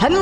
هل